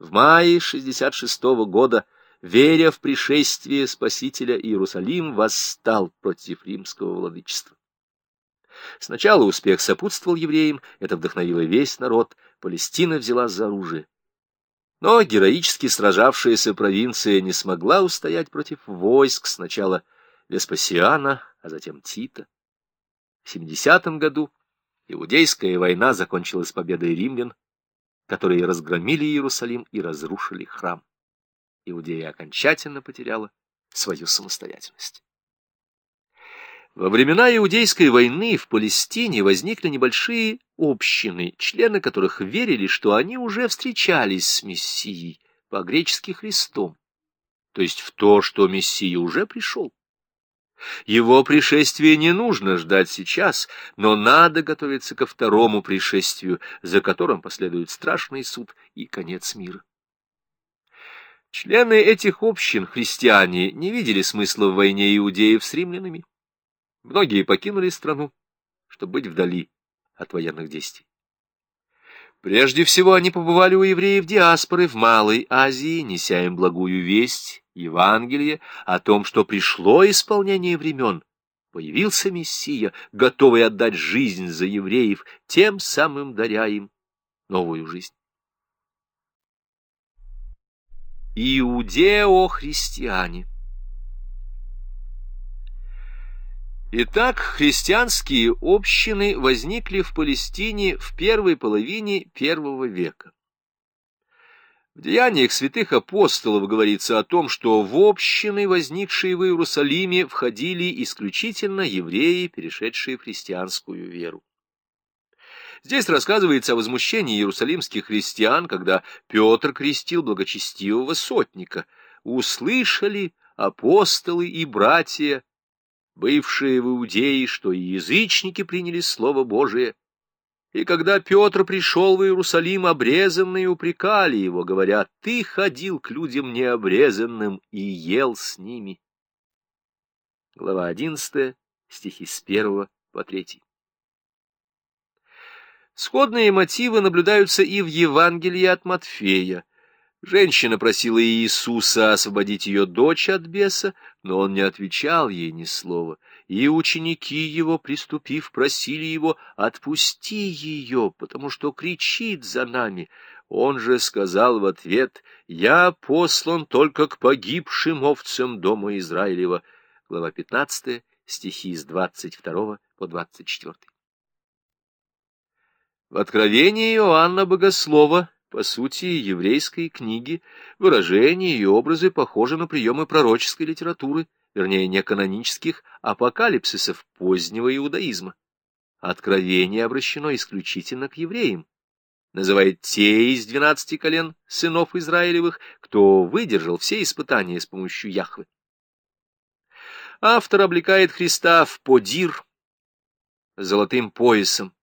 В мае 66 -го года, веря в пришествие Спасителя, Иерусалим восстал против римского владычества. Сначала успех сопутствовал евреям, это вдохновило весь народ, Палестина взялась за оружие. Но героически сражавшаяся провинция не смогла устоять против войск сначала Веспасиана, а затем Тита. В 70 году Иудейская война закончилась победой римлян, которые разгромили Иерусалим и разрушили храм. Иудея окончательно потеряла свою самостоятельность. Во времена Иудейской войны в Палестине возникли небольшие общины, члены которых верили, что они уже встречались с Мессией, по-гречески Христом, то есть в то, что Мессия уже пришел. Его пришествие не нужно ждать сейчас, но надо готовиться ко второму пришествию, за которым последует страшный суд и конец мира. Члены этих общин, христиане, не видели смысла в войне иудеев с римлянами. Многие покинули страну, чтобы быть вдали от военных действий. Прежде всего они побывали у евреев диаспоры в Малой Азии, неся им благую весть, Евангелие, о том, что пришло исполнение времен, появился Мессия, готовый отдать жизнь за евреев, тем самым даря им новую жизнь. Иудео-христиане Итак, христианские общины возникли в Палестине в первой половине первого века. В деяниях святых апостолов говорится о том, что в общины, возникшие в Иерусалиме, входили исключительно евреи, перешедшие в христианскую веру. Здесь рассказывается о возмущении иерусалимских христиан, когда Петр крестил благочестивого сотника. «Услышали апостолы и братья бывшие в Иудее, что и язычники приняли Слово Божие. И когда Петр пришел в Иерусалим, обрезанные упрекали его, говоря, «Ты ходил к людям необрезанным и ел с ними». Глава 11, стихи с 1 по 3. Сходные мотивы наблюдаются и в Евангелии от Матфея. Женщина просила Иисуса освободить ее дочь от беса, но он не отвечал ей ни слова, и ученики его, приступив, просили его «отпусти ее, потому что кричит за нами». Он же сказал в ответ «Я послан только к погибшим овцам дома Израилева». Глава 15, стихи с 22 по 24. В Откровении Иоанна Богослова по сути, еврейской книги, выражения и образы похожи на приемы пророческой литературы, вернее, не канонических апокалипсисов позднего иудаизма. Откровение обращено исключительно к евреям, называет те из двенадцати колен сынов Израилевых, кто выдержал все испытания с помощью Яхвы. Автор облекает Христа в подир золотым поясом,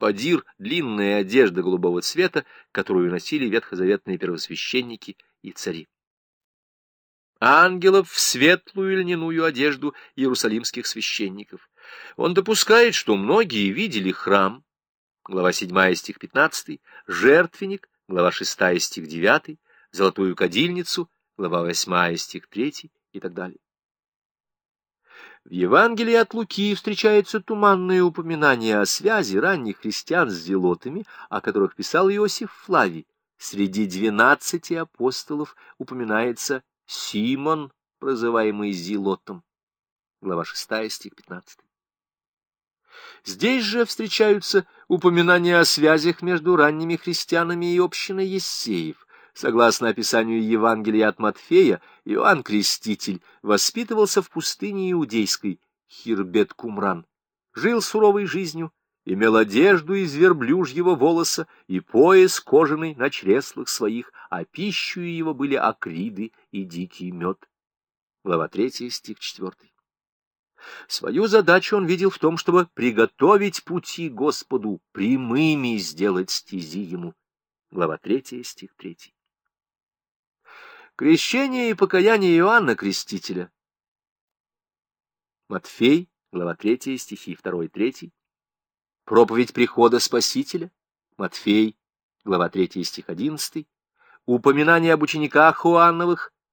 Падир — длинная одежда голубого цвета, которую носили ветхозаветные первосвященники и цари. Ангелов в светлую льняную одежду иерусалимских священников. Он допускает, что многие видели храм, глава 7 стих 15, жертвенник, глава 6 стих 9, золотую кадильницу, глава 8 стих 3 и так далее. В Евангелии от Луки встречается туманное упоминание о связи ранних христиан с зелотами, о которых писал Иосиф Флавий. Среди двенадцати апостолов упоминается Симон, прозываемый Зелотом. Глава 6, стих 15. Здесь же встречаются упоминания о связях между ранними христианами и общиной Ессеев. Согласно описанию Евангелия от Матфея, Иоанн Креститель воспитывался в пустыне иудейской Хирбет-Кумран, жил суровой жизнью, имел одежду из верблюжьего волоса и пояс кожаный на чреслах своих, а пищу его были акриды и дикий мед. Глава 3, стих 4. Свою задачу он видел в том, чтобы приготовить пути Господу, прямыми сделать стези ему. Глава 3, стих 3. Крещение и покаяние Иоанна Крестителя. Матфей, глава 3, стихи 2 и 3. Проповедь прихода Спасителя. Матфей, глава 3, стих 11. Упоминание об учениках Хуановых